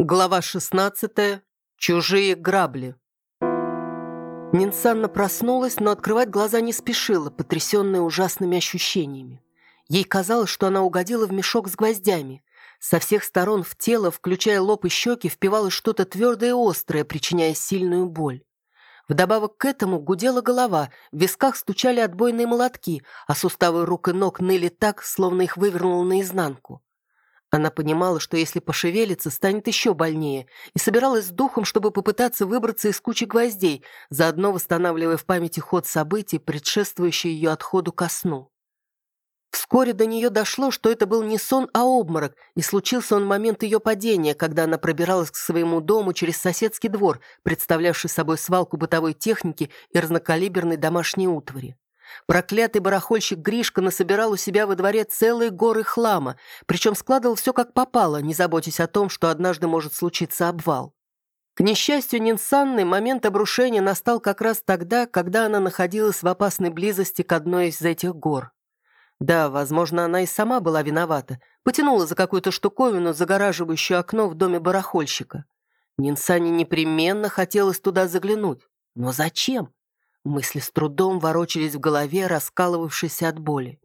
Глава 16. Чужие грабли. Нинсанна проснулась, но открывать глаза не спешила, потрясенная ужасными ощущениями. Ей казалось, что она угодила в мешок с гвоздями. Со всех сторон в тело, включая лоб и щеки, впивалось что-то твердое и острое, причиняя сильную боль. Вдобавок к этому гудела голова, в висках стучали отбойные молотки, а суставы рук и ног ныли так, словно их вывернуло наизнанку. Она понимала, что если пошевелится, станет еще больнее, и собиралась с духом, чтобы попытаться выбраться из кучи гвоздей, заодно восстанавливая в памяти ход событий, предшествующий ее отходу ко сну. Вскоре до нее дошло, что это был не сон, а обморок, и случился он момент ее падения, когда она пробиралась к своему дому через соседский двор, представлявший собой свалку бытовой техники и разнокалиберной домашней утвари. Проклятый барахольщик Гришка насобирал у себя во дворе целые горы хлама, причем складывал все как попало, не заботясь о том, что однажды может случиться обвал. К несчастью Нинсанны, момент обрушения настал как раз тогда, когда она находилась в опасной близости к одной из этих гор. Да, возможно, она и сама была виновата, потянула за какую-то штуковину, загораживающую окно в доме барахольщика. Нинсане непременно хотелось туда заглянуть. Но зачем? Мысли с трудом ворочались в голове, раскалывавшейся от боли.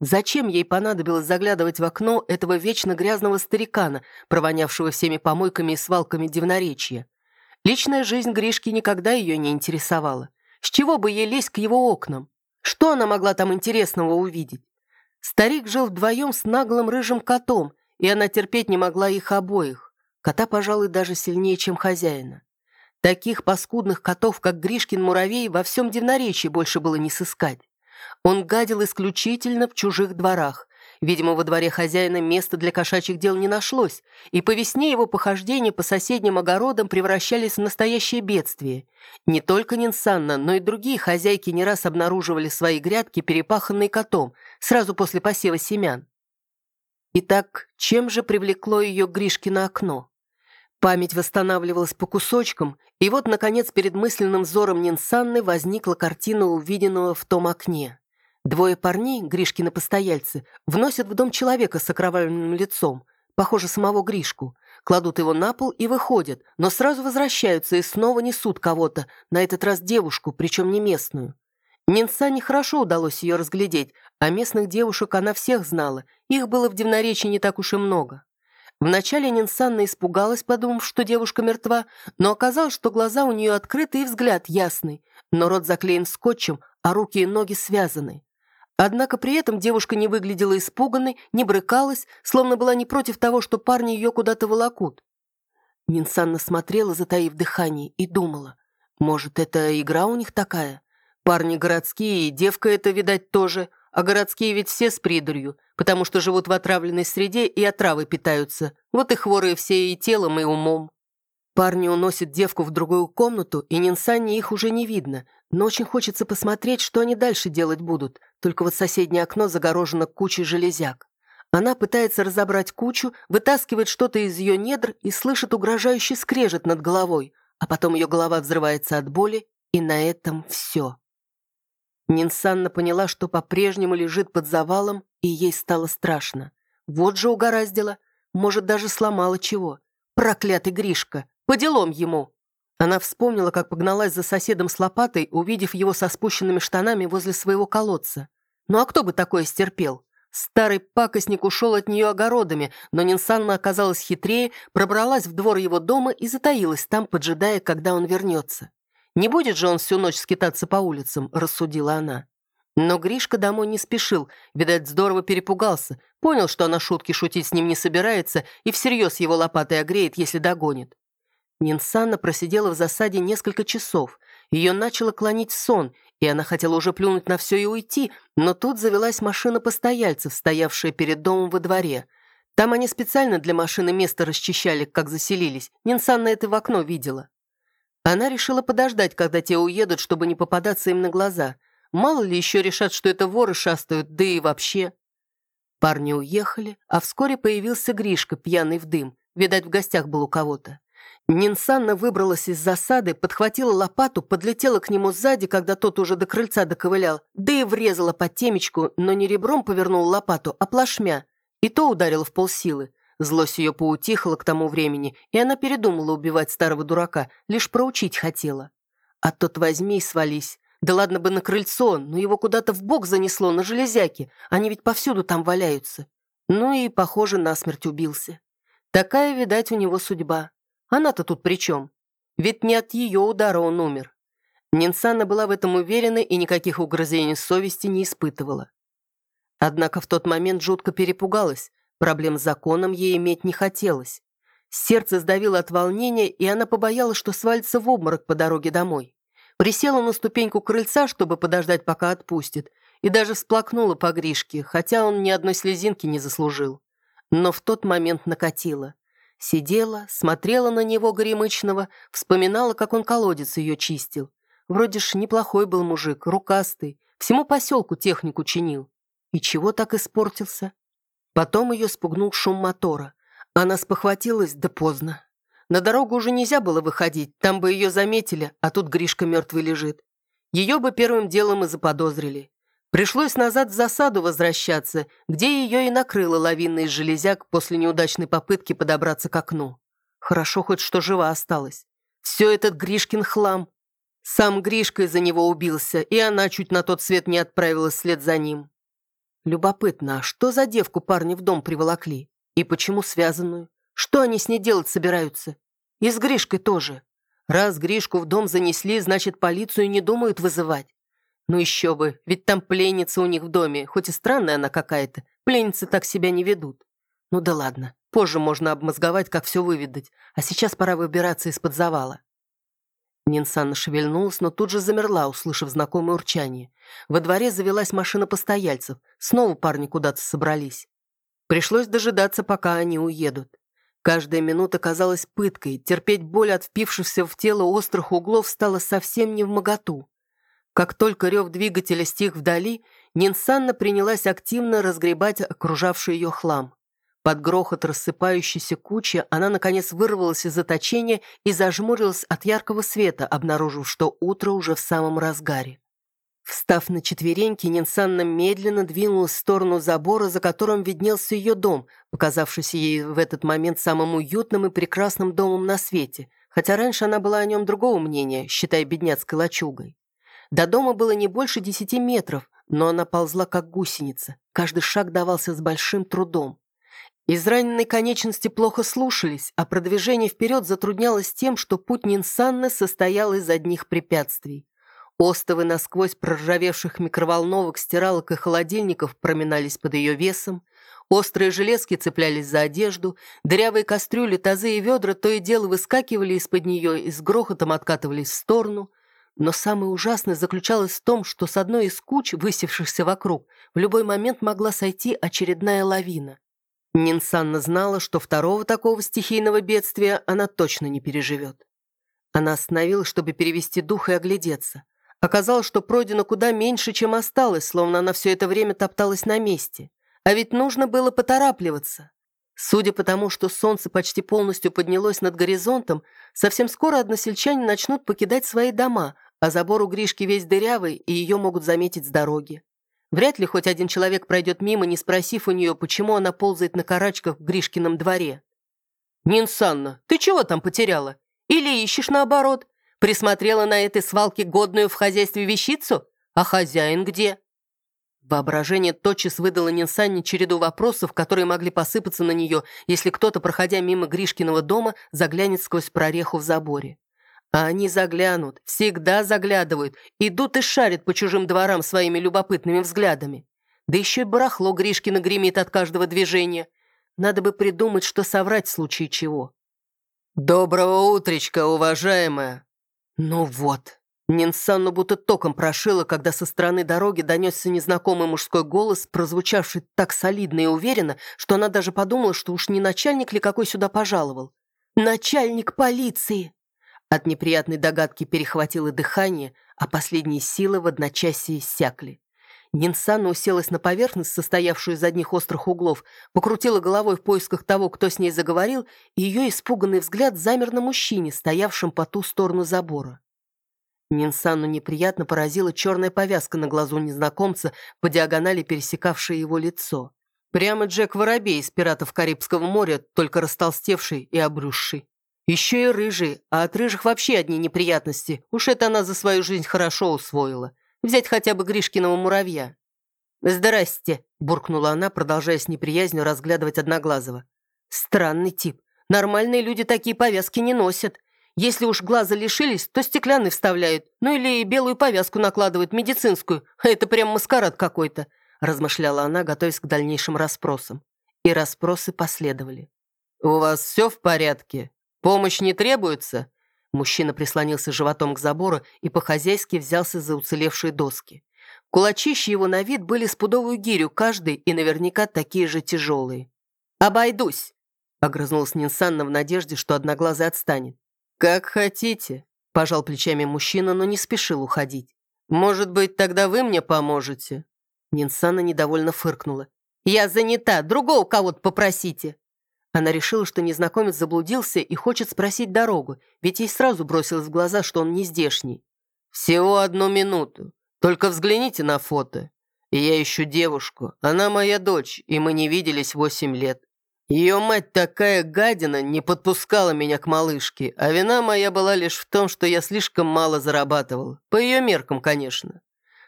Зачем ей понадобилось заглядывать в окно этого вечно грязного старикана, провонявшего всеми помойками и свалками дивноречья? Личная жизнь Гришки никогда ее не интересовала. С чего бы ей лезть к его окнам? Что она могла там интересного увидеть? Старик жил вдвоем с наглым рыжим котом, и она терпеть не могла их обоих. Кота, пожалуй, даже сильнее, чем хозяина. Таких паскудных котов, как Гришкин муравей, во всем Дивноречии больше было не сыскать. Он гадил исключительно в чужих дворах. Видимо, во дворе хозяина места для кошачьих дел не нашлось, и по весне его похождения по соседним огородам превращались в настоящее бедствие. Не только Нинсанна, но и другие хозяйки не раз обнаруживали свои грядки, перепаханные котом, сразу после посева семян. Итак, чем же привлекло ее Гришкино окно? Память восстанавливалась по кусочкам, и вот, наконец, перед мысленным взором Нинсанны возникла картина увиденного в том окне. Двое парней, Гришкины постояльцы, вносят в дом человека с окровавленным лицом, похоже, самого Гришку, кладут его на пол и выходят, но сразу возвращаются и снова несут кого-то, на этот раз девушку, причем не местную. Нинсане хорошо удалось ее разглядеть, а местных девушек она всех знала, их было в Дивноречии не так уж и много. Вначале Нинсанна испугалась, подумав, что девушка мертва, но оказалось, что глаза у нее открыты и взгляд ясный, но рот заклеен скотчем, а руки и ноги связаны. Однако при этом девушка не выглядела испуганной, не брыкалась, словно была не против того, что парни ее куда-то волокут. Нинсанна смотрела, затаив дыхание, и думала, может, это игра у них такая? Парни городские, и девка это, видать, тоже – а городские ведь все с придурью, потому что живут в отравленной среде и отравы питаются. Вот и хворые все и телом, и умом. Парни уносят девку в другую комнату, и Нинсане их уже не видно, но очень хочется посмотреть, что они дальше делать будут. Только вот соседнее окно загорожено кучей железяк. Она пытается разобрать кучу, вытаскивает что-то из ее недр и слышит угрожающий скрежет над головой, а потом ее голова взрывается от боли, и на этом все. Нинсанна поняла, что по-прежнему лежит под завалом, и ей стало страшно. Вот же угораздило. Может, даже сломала чего. Проклятый Гришка! По делам ему! Она вспомнила, как погналась за соседом с лопатой, увидев его со спущенными штанами возле своего колодца. Ну а кто бы такое стерпел? Старый пакостник ушел от нее огородами, но Нинсанна оказалась хитрее, пробралась в двор его дома и затаилась там, поджидая, когда он вернется. Не будет же он всю ночь скитаться по улицам, рассудила она. Но Гришка домой не спешил, видать, здорово перепугался, понял, что она шутки шутить с ним не собирается и всерьез его лопатой огреет, если догонит. Нинсанна просидела в засаде несколько часов. Ее начало клонить сон, и она хотела уже плюнуть на все и уйти, но тут завелась машина постояльцев, стоявшая перед домом во дворе. Там они специально для машины место расчищали, как заселились. Нинсанна это в окно видела. Она решила подождать, когда те уедут, чтобы не попадаться им на глаза. Мало ли еще решат, что это воры шастают, да и вообще. Парни уехали, а вскоре появился Гришка, пьяный в дым. Видать, в гостях был у кого-то. Нинсанна выбралась из засады, подхватила лопату, подлетела к нему сзади, когда тот уже до крыльца доковылял, да и врезала под темечку, но не ребром повернула лопату, а плашмя. И то ударила в полсилы. Злость ее поутихла к тому времени, и она передумала убивать старого дурака, лишь проучить хотела. А тот возьми и свались. Да ладно бы на крыльцо, но его куда-то в бок занесло, на железяки. Они ведь повсюду там валяются. Ну и, похоже, насмерть убился. Такая, видать, у него судьба. Она-то тут при чем? Ведь не от ее удара он умер. Нинсана была в этом уверена и никаких угрызений совести не испытывала. Однако в тот момент жутко перепугалась, проблем с законом ей иметь не хотелось. Сердце сдавило от волнения, и она побоялась, что свалится в обморок по дороге домой. Присела на ступеньку крыльца, чтобы подождать, пока отпустит, и даже всплакнула по Гришке, хотя он ни одной слезинки не заслужил. Но в тот момент накатила. Сидела, смотрела на него горемычного, вспоминала, как он колодец ее чистил. Вроде ж неплохой был мужик, рукастый, всему поселку технику чинил. И чего так испортился? Потом ее спугнул шум мотора. Она спохватилась, да поздно. На дорогу уже нельзя было выходить, там бы ее заметили, а тут Гришка мертвый лежит. Ее бы первым делом и заподозрили. Пришлось назад в засаду возвращаться, где ее и накрыло лавина из железяк после неудачной попытки подобраться к окну. Хорошо хоть что жива осталась. Все этот Гришкин хлам. Сам Гришка из-за него убился, и она чуть на тот свет не отправилась вслед за ним. Любопытно, а что за девку парни в дом приволокли? И почему связанную? Что они с ней делать собираются? И с Гришкой тоже. Раз Гришку в дом занесли, значит, полицию не думают вызывать. Ну еще бы, ведь там пленница у них в доме, хоть и странная она какая-то. Пленницы так себя не ведут. Ну да ладно, позже можно обмозговать, как все выведать, а сейчас пора выбираться из-под завала. Нинсана шевельнулась, но тут же замерла, услышав знакомое урчание. Во дворе завелась машина постояльцев. Снова парни куда-то собрались. Пришлось дожидаться, пока они уедут. Каждая минута казалась пыткой, терпеть боль от впившихся в тело острых углов стало совсем не в моготу. Как только рев двигателя стих вдали, Нинсанна принялась активно разгребать окружавший ее хлам. Под грохот рассыпающейся кучи она, наконец, вырвалась из заточения и зажмурилась от яркого света, обнаружив, что утро уже в самом разгаре. Встав на четвереньки, Нинсанна медленно двинулась в сторону забора, за которым виднелся ее дом, показавшийся ей в этот момент самым уютным и прекрасным домом на свете, хотя раньше она была о нем другого мнения, считая бедняцкой лачугой. До дома было не больше десяти метров, но она ползла как гусеница, каждый шаг давался с большим трудом. Израненные конечности плохо слушались, а продвижение вперед затруднялось тем, что путь Нинсанны состоял из одних препятствий. Остовы насквозь проржавевших микроволновок, стиралок и холодильников проминались под ее весом, острые железки цеплялись за одежду, дырявые кастрюли, тазы и ведра то и дело выскакивали из-под нее и с грохотом откатывались в сторону. Но самое ужасное заключалось в том, что с одной из куч, высевшихся вокруг, в любой момент могла сойти очередная лавина. Нинсанна знала, что второго такого стихийного бедствия она точно не переживет. Она остановилась, чтобы перевести дух и оглядеться. Оказалось, что пройдено куда меньше, чем осталось, словно она все это время топталась на месте. А ведь нужно было поторапливаться. Судя по тому, что солнце почти полностью поднялось над горизонтом, совсем скоро односельчане начнут покидать свои дома, а забор у Гришки весь дырявый, и ее могут заметить с дороги. Вряд ли хоть один человек пройдет мимо, не спросив у нее, почему она ползает на карачках в Гришкином дворе. «Нинсанна, ты чего там потеряла? Или ищешь наоборот? Присмотрела на этой свалке годную в хозяйстве вещицу? А хозяин где?» Воображение тотчас выдало Нинсанне череду вопросов, которые могли посыпаться на нее, если кто-то, проходя мимо Гришкиного дома, заглянет сквозь прореху в заборе. А они заглянут, всегда заглядывают, идут и шарят по чужим дворам своими любопытными взглядами. Да еще и барахло Гришкина гремит от каждого движения. Надо бы придумать, что соврать в случае чего. «Доброго утречка, уважаемая!» Ну вот. Нинсанну будто током прошило, когда со стороны дороги донесся незнакомый мужской голос, прозвучавший так солидно и уверенно, что она даже подумала, что уж не начальник ли какой сюда пожаловал. «Начальник полиции!» От неприятной догадки перехватило дыхание, а последние силы в одночасье иссякли. Нинсана уселась на поверхность, состоявшую из одних острых углов, покрутила головой в поисках того, кто с ней заговорил, и ее испуганный взгляд замер на мужчине, стоявшем по ту сторону забора. Нинсану неприятно поразила черная повязка на глазу незнакомца, по диагонали пересекавшая его лицо. Прямо Джек Воробей из «Пиратов Карибского моря», только растолстевший и обрюзший. Еще и рыжий, а от рыжих вообще одни неприятности. Уж это она за свою жизнь хорошо усвоила. Взять хотя бы Гришкиного муравья. «Здрасте», – буркнула она, продолжая с неприязнью разглядывать Одноглазого. «Странный тип. Нормальные люди такие повязки не носят. Если уж глаза лишились, то стеклянный вставляют. Ну или белую повязку накладывают, медицинскую. Это прям маскарад какой-то размышляла она, готовясь к дальнейшим расспросам. И расспросы последовали. «У вас все в порядке? Помощь не требуется?» Мужчина прислонился животом к забору и по-хозяйски взялся за уцелевшие доски. Кулачищи его на вид были с пудовую гирю каждый и наверняка такие же тяжелые. «Обойдусь!» — огрызнулась Нинсанна в надежде, что одноглазый отстанет. «Как хотите», — пожал плечами мужчина, но не спешил уходить. «Может быть, тогда вы мне поможете?» Нинсана недовольно фыркнула. «Я занята, другого кого-то попросите!» Она решила, что незнакомец заблудился и хочет спросить дорогу, ведь ей сразу бросилось в глаза, что он не здешний. «Всего одну минуту. Только взгляните на фото. Я ищу девушку. Она моя дочь, и мы не виделись восемь лет. Ее мать такая гадина не подпускала меня к малышке, а вина моя была лишь в том, что я слишком мало зарабатывал. По ее меркам, конечно.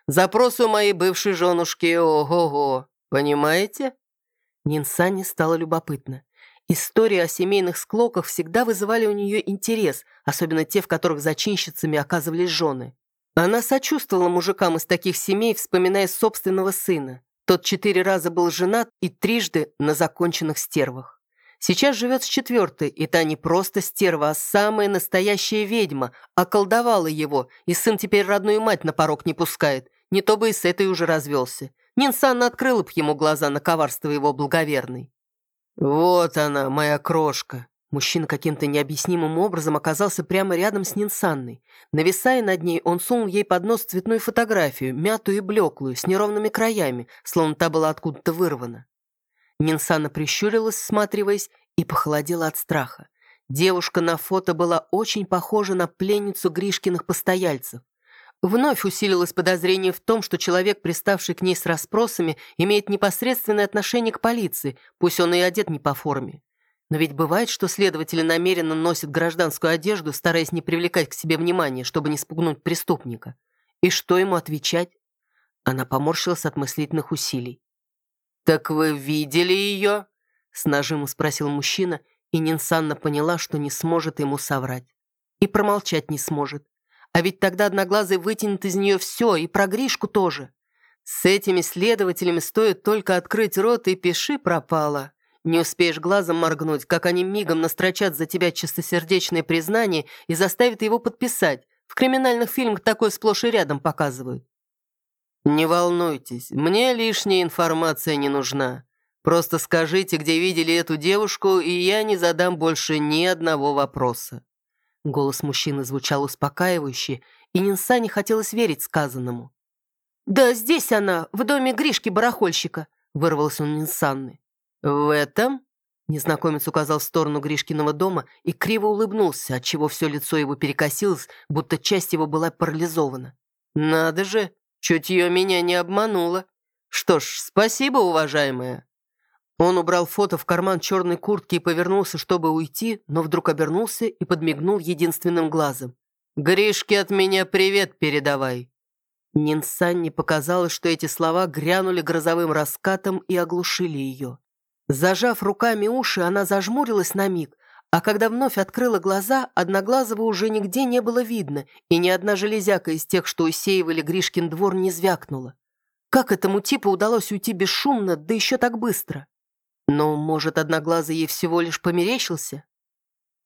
Запрос у моей бывшей женушки ого-го, понимаете?» Нинсане стало любопытно. Истории о семейных склоках всегда вызывали у нее интерес, особенно те, в которых зачинщицами оказывались жены. Она сочувствовала мужикам из таких семей, вспоминая собственного сына. Тот четыре раза был женат и трижды на законченных стервах. Сейчас живет с четвертой, и та не просто стерва, а самая настоящая ведьма, околдовала его, и сын теперь родную мать на порог не пускает, не то бы и с этой уже развелся. Нинсан открыла б ему глаза на коварство его благоверной. «Вот она, моя крошка!» Мужчина каким-то необъяснимым образом оказался прямо рядом с Нинсанной. Нависая над ней, он сунул ей под нос цветную фотографию, мятую и блеклую, с неровными краями, словно та была откуда-то вырвана. Нинсана прищурилась, всматриваясь, и похолодела от страха. Девушка на фото была очень похожа на пленницу Гришкиных постояльцев. Вновь усилилось подозрение в том, что человек, приставший к ней с расспросами, имеет непосредственное отношение к полиции, пусть он и одет не по форме. Но ведь бывает, что следователи намеренно носят гражданскую одежду, стараясь не привлекать к себе внимания, чтобы не спугнуть преступника. И что ему отвечать? Она поморщилась от мыслительных усилий. «Так вы видели ее?» С нажимом спросил мужчина, и Нинсанна поняла, что не сможет ему соврать. И промолчать не сможет. А ведь тогда Одноглазый вытянет из нее все, и про Гришку тоже. С этими следователями стоит только открыть рот, и пиши пропало. Не успеешь глазом моргнуть, как они мигом настрочат за тебя чистосердечное признание и заставят его подписать. В криминальных фильмах такое сплошь и рядом показывают. Не волнуйтесь, мне лишняя информация не нужна. Просто скажите, где видели эту девушку, и я не задам больше ни одного вопроса. Голос мужчины звучал успокаивающе, и Нинса не хотелось верить сказанному. «Да здесь она, в доме Гришки-барахольщика», — вырвался он Нинсанны. «В этом?» — незнакомец указал в сторону Гришкиного дома и криво улыбнулся, отчего все лицо его перекосилось, будто часть его была парализована. «Надо же, чутье меня не обмануло. Что ж, спасибо, уважаемая». Он убрал фото в карман черной куртки и повернулся, чтобы уйти, но вдруг обернулся и подмигнул единственным глазом. «Гришке от меня привет передавай!» Нинсанне показалось, что эти слова грянули грозовым раскатом и оглушили ее. Зажав руками уши, она зажмурилась на миг, а когда вновь открыла глаза, Одноглазого уже нигде не было видно, и ни одна железяка из тех, что усеивали Гришкин двор, не звякнула. Как этому типу удалось уйти бесшумно, да еще так быстро? Но, может, Одноглазый ей всего лишь померещился?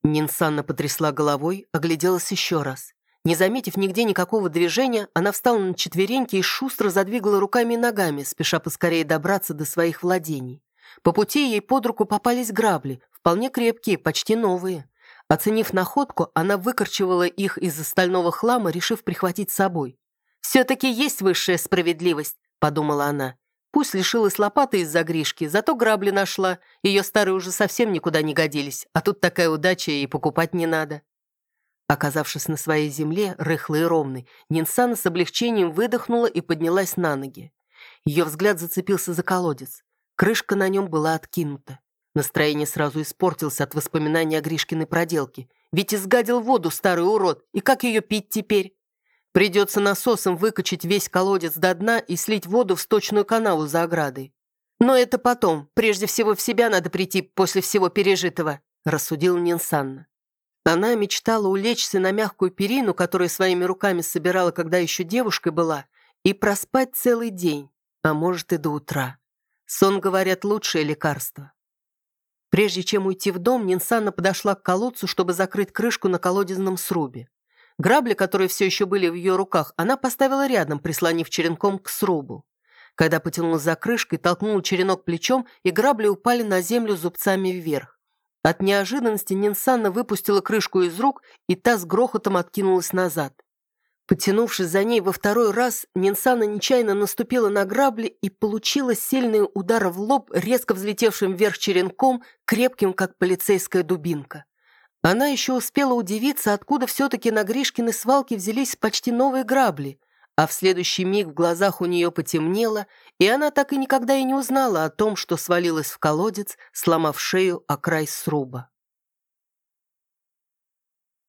Нинсанна потрясла головой, огляделась еще раз. Не заметив нигде никакого движения, она встала на четвереньки и шустро задвигала руками и ногами, спеша поскорее добраться до своих владений. По пути ей под руку попались грабли, вполне крепкие, почти новые. Оценив находку, она выкорчевала их из остального хлама, решив прихватить с собой. «Все-таки есть высшая справедливость», — подумала она. Пусть лишилась лопаты из-за Гришки, зато грабли нашла. Ее старые уже совсем никуда не годились, а тут такая удача и покупать не надо. Оказавшись на своей земле, рыхлой и ровной, Нинсана с облегчением выдохнула и поднялась на ноги. Ее взгляд зацепился за колодец. Крышка на нем была откинута. Настроение сразу испортилось от воспоминаний о Гришкиной проделке. Ведь изгадил воду старый урод, и как ее пить теперь? Придется насосом выкачать весь колодец до дна и слить воду в сточную канаву за оградой. Но это потом. Прежде всего в себя надо прийти после всего пережитого, рассудил Нинсанна. Она мечтала улечься на мягкую перину, которую своими руками собирала, когда еще девушкой была, и проспать целый день, а может и до утра. Сон, говорят, лучшее лекарство. Прежде чем уйти в дом, Нинсанна подошла к колодцу, чтобы закрыть крышку на колодезном срубе. Грабли, которые все еще были в ее руках, она поставила рядом, прислонив черенком к срубу. Когда потянула за крышкой, толкнула черенок плечом, и грабли упали на землю зубцами вверх. От неожиданности Нинсанна выпустила крышку из рук, и та с грохотом откинулась назад. Потянувшись за ней во второй раз, Нинсана нечаянно наступила на грабли и получила сильный удар в лоб, резко взлетевшим вверх черенком, крепким, как полицейская дубинка. Она еще успела удивиться, откуда все-таки на Гришкиной свалке взялись почти новые грабли, а в следующий миг в глазах у нее потемнело, и она так и никогда и не узнала о том, что свалилась в колодец, сломав шею о край сруба.